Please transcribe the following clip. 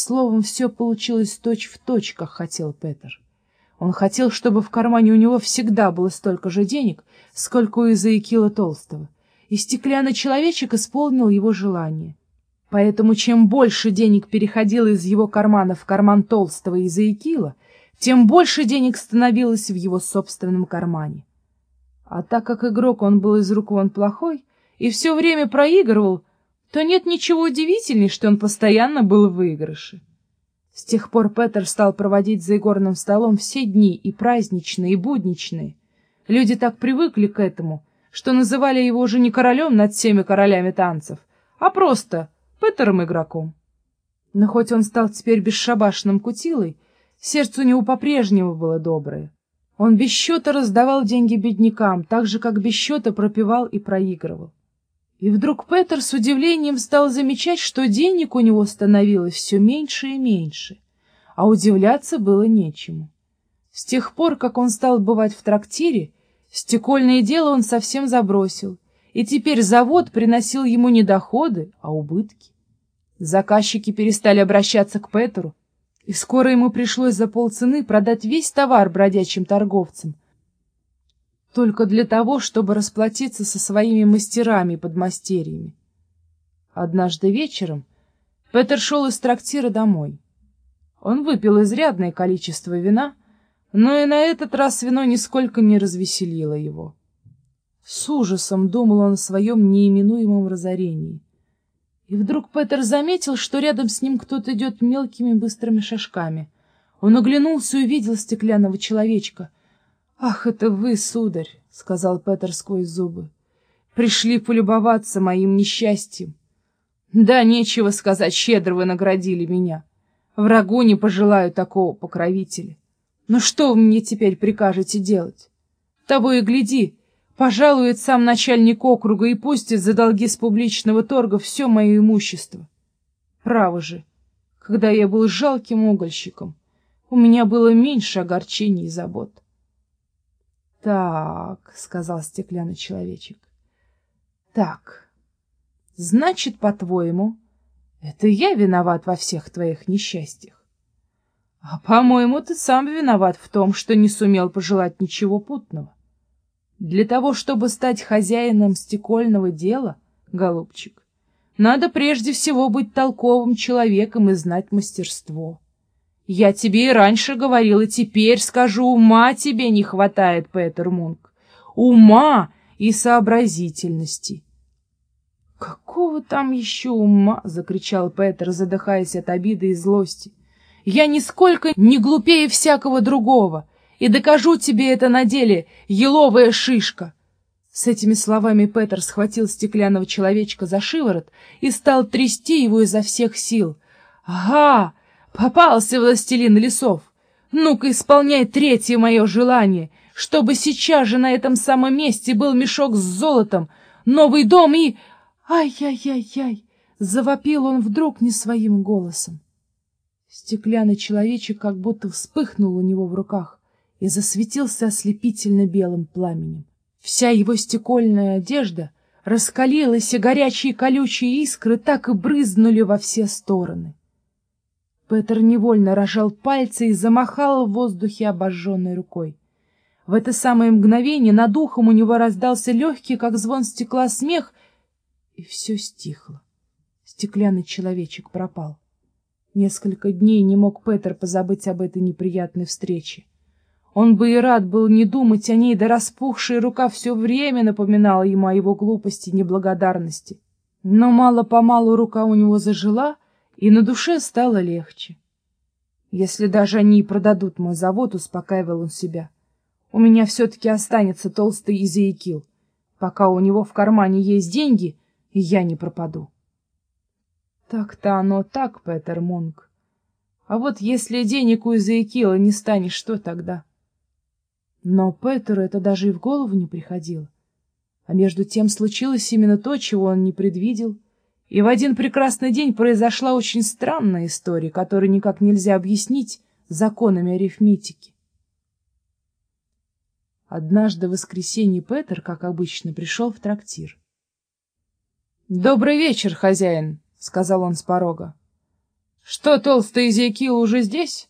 Словом, все получилось точь-в-точь, как хотел Петер. Он хотел, чтобы в кармане у него всегда было столько же денег, сколько у Изаикила Толстого, и стеклянный человечек исполнил его желание. Поэтому чем больше денег переходило из его кармана в карман Толстого и Изаикила, тем больше денег становилось в его собственном кармане. А так как игрок он был из рук вон плохой и все время проигрывал, то нет ничего удивительней, что он постоянно был в выигрыше. С тех пор Петер стал проводить за игорным столом все дни, и праздничные, и будничные. Люди так привыкли к этому, что называли его уже не королем над всеми королями танцев, а просто Петером-игроком. Но хоть он стал теперь бесшабашным кутилой, сердце у него по-прежнему было доброе. Он без счета раздавал деньги беднякам, так же, как без счета пропивал и проигрывал. И вдруг Петер с удивлением стал замечать, что денег у него становилось все меньше и меньше, а удивляться было нечему. С тех пор, как он стал бывать в трактире, стекольное дело он совсем забросил, и теперь завод приносил ему не доходы, а убытки. Заказчики перестали обращаться к Петеру, и скоро ему пришлось за полцены продать весь товар бродячим торговцам, только для того, чтобы расплатиться со своими мастерами и подмастерьями. Однажды вечером Петер шел из трактира домой. Он выпил изрядное количество вина, но и на этот раз вино нисколько не развеселило его. С ужасом думал он о своем неименуемом разорении. И вдруг Петер заметил, что рядом с ним кто-то идет мелкими быстрыми шажками. Он оглянулся и увидел стеклянного человечка — «Ах, это вы, сударь!» — сказал Петр сквозь зубы. «Пришли полюбоваться моим несчастьем. Да, нечего сказать, щедро вы наградили меня. Врагу не пожелаю такого покровителя. Но что вы мне теперь прикажете делать? Того и гляди, пожалует сам начальник округа и пустит за долги с публичного торга все мое имущество. Право же, когда я был жалким угольщиком, у меня было меньше огорчений и забот. — Так, — сказал стеклянный человечек. — Так, значит, по-твоему, это я виноват во всех твоих несчастьях? А, по-моему, ты сам виноват в том, что не сумел пожелать ничего путного. Для того, чтобы стать хозяином стекольного дела, голубчик, надо прежде всего быть толковым человеком и знать мастерство. Я тебе и раньше говорил, и теперь скажу, ума тебе не хватает, Петер Мунк. Ума и сообразительности. «Какого там еще ума?» — закричал Петер, задыхаясь от обиды и злости. «Я нисколько не глупее всякого другого, и докажу тебе это на деле, еловая шишка!» С этими словами Петер схватил стеклянного человечка за шиворот и стал трясти его изо всех сил. «Ага!» Попался властелин лесов. Ну-ка, исполняй третье мое желание, чтобы сейчас же на этом самом месте был мешок с золотом, новый дом и... Ай-яй-яй-яй! Завопил он вдруг не своим голосом. Стеклянный человечек как будто вспыхнул у него в руках и засветился ослепительно белым пламенем. Вся его стекольная одежда раскалилась, и горячие колючие искры так и брызнули во все стороны. Петр невольно рожал пальцы и замахал в воздухе обожженной рукой. В это самое мгновение над ухом у него раздался легкий, как звон стекла, смех, и все стихло. Стеклянный человечек пропал. Несколько дней не мог Петр позабыть об этой неприятной встрече. Он бы и рад был не думать о ней, да распухшая рука все время напоминала ему о его глупости и неблагодарности. Но мало-помалу рука у него зажила — и на душе стало легче. Если даже они и продадут мой завод, успокаивал он себя, у меня все-таки останется толстый Изеикил, пока у него в кармане есть деньги, я не пропаду. Так-то оно так, Петер Монг. А вот если денег у Изеикила не станет, что тогда? Но Петеру это даже и в голову не приходило. А между тем случилось именно то, чего он не предвидел — и в один прекрасный день произошла очень странная история, которую никак нельзя объяснить законами арифметики. Однажды в воскресенье Петер, как обычно, пришел в трактир. — Добрый вечер, хозяин, — сказал он с порога. — Что, толстый Изекил уже здесь?